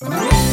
Bye.